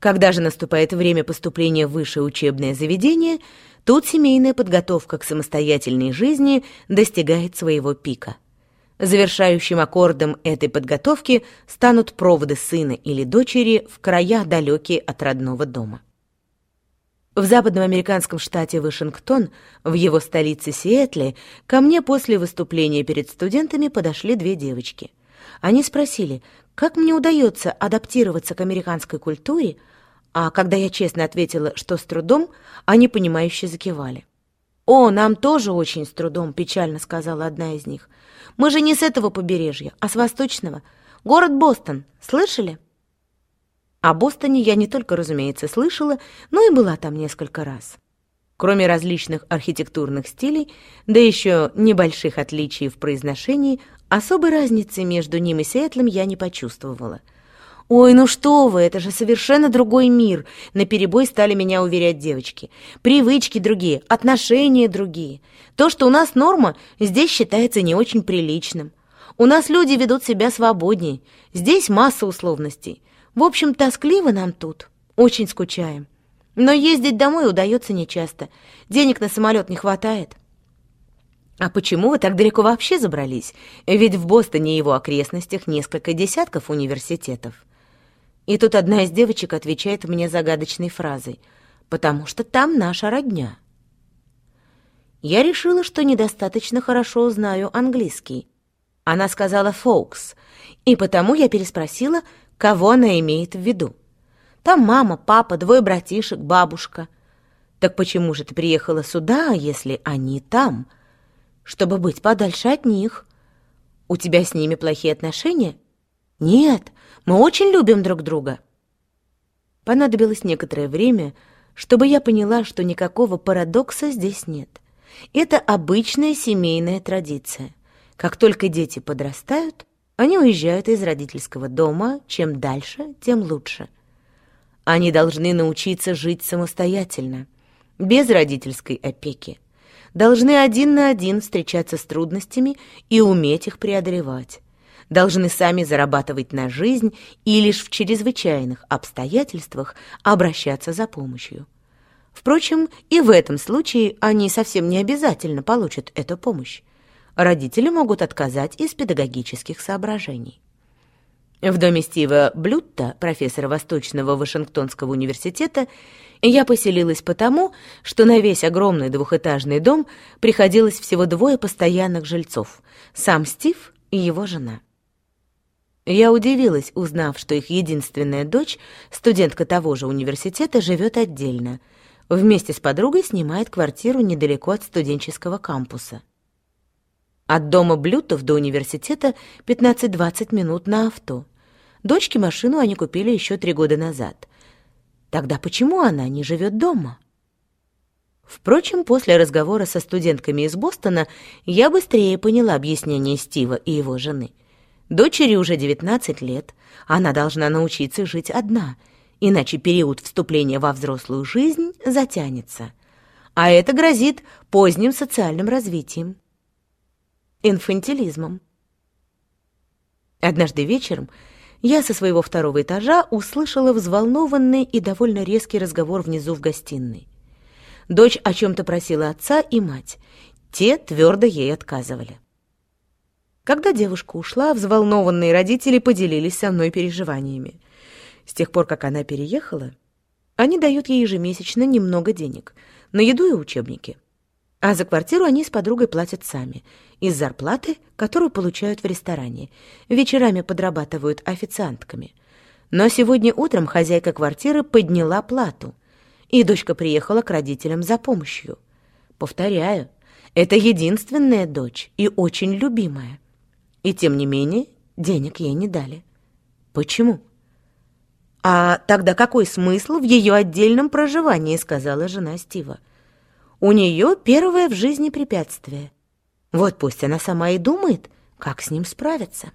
Когда же наступает время поступления в высшее учебное заведение, тут семейная подготовка к самостоятельной жизни достигает своего пика. Завершающим аккордом этой подготовки станут проводы сына или дочери в края, далекие от родного дома. В западном американском штате Вашингтон, в его столице Сиэтле, ко мне после выступления перед студентами подошли две девочки. Они спросили, как мне удается адаптироваться к американской культуре, а когда я честно ответила, что с трудом, они понимающе закивали. «О, нам тоже очень с трудом», — печально сказала одна из них. «Мы же не с этого побережья, а с восточного. Город Бостон. Слышали?» О Бостоне я не только, разумеется, слышала, но и была там несколько раз. Кроме различных архитектурных стилей, да еще небольших отличий в произношении, особой разницы между ним и Сиэтлом я не почувствовала — «Ой, ну что вы, это же совершенно другой мир!» — наперебой стали меня уверять девочки. «Привычки другие, отношения другие. То, что у нас норма, здесь считается не очень приличным. У нас люди ведут себя свободнее. Здесь масса условностей. В общем, тоскливо нам тут. Очень скучаем. Но ездить домой удается нечасто. Денег на самолет не хватает». «А почему вы так далеко вообще забрались? Ведь в Бостоне и его окрестностях несколько десятков университетов». И тут одна из девочек отвечает мне загадочной фразой «Потому что там наша родня». Я решила, что недостаточно хорошо знаю английский. Она сказала «фолкс», и потому я переспросила, кого она имеет в виду. Там мама, папа, двое братишек, бабушка. Так почему же ты приехала сюда, если они там? Чтобы быть подальше от них. У тебя с ними плохие отношения? Нет, мы очень любим друг друга. Понадобилось некоторое время, чтобы я поняла, что никакого парадокса здесь нет. Это обычная семейная традиция. Как только дети подрастают, они уезжают из родительского дома, чем дальше, тем лучше. Они должны научиться жить самостоятельно, без родительской опеки. Должны один на один встречаться с трудностями и уметь их преодолевать должны сами зарабатывать на жизнь и лишь в чрезвычайных обстоятельствах обращаться за помощью. Впрочем, и в этом случае они совсем не обязательно получат эту помощь. Родители могут отказать из педагогических соображений. В доме Стива Блютта, профессора Восточного Вашингтонского университета, я поселилась потому, что на весь огромный двухэтажный дом приходилось всего двое постоянных жильцов – сам Стив и его жена. Я удивилась, узнав, что их единственная дочь, студентка того же университета, живет отдельно. Вместе с подругой снимает квартиру недалеко от студенческого кампуса. От дома Блютов до университета 15-20 минут на авто. Дочке машину они купили еще три года назад. Тогда почему она не живет дома? Впрочем, после разговора со студентками из Бостона я быстрее поняла объяснение Стива и его жены — Дочери уже 19 лет, она должна научиться жить одна, иначе период вступления во взрослую жизнь затянется. А это грозит поздним социальным развитием. Инфантилизмом. Однажды вечером я со своего второго этажа услышала взволнованный и довольно резкий разговор внизу в гостиной. Дочь о чем-то просила отца и мать. Те твердо ей отказывали. Когда девушка ушла, взволнованные родители поделились со мной переживаниями. С тех пор, как она переехала, они дают ей ежемесячно немного денег на еду и учебники. А за квартиру они с подругой платят сами, из зарплаты, которую получают в ресторане. Вечерами подрабатывают официантками. Но сегодня утром хозяйка квартиры подняла плату, и дочка приехала к родителям за помощью. Повторяю, это единственная дочь и очень любимая. И тем не менее денег ей не дали. Почему? А тогда какой смысл в ее отдельном проживании, сказала жена Стива. У нее первое в жизни препятствие. Вот пусть она сама и думает, как с ним справиться.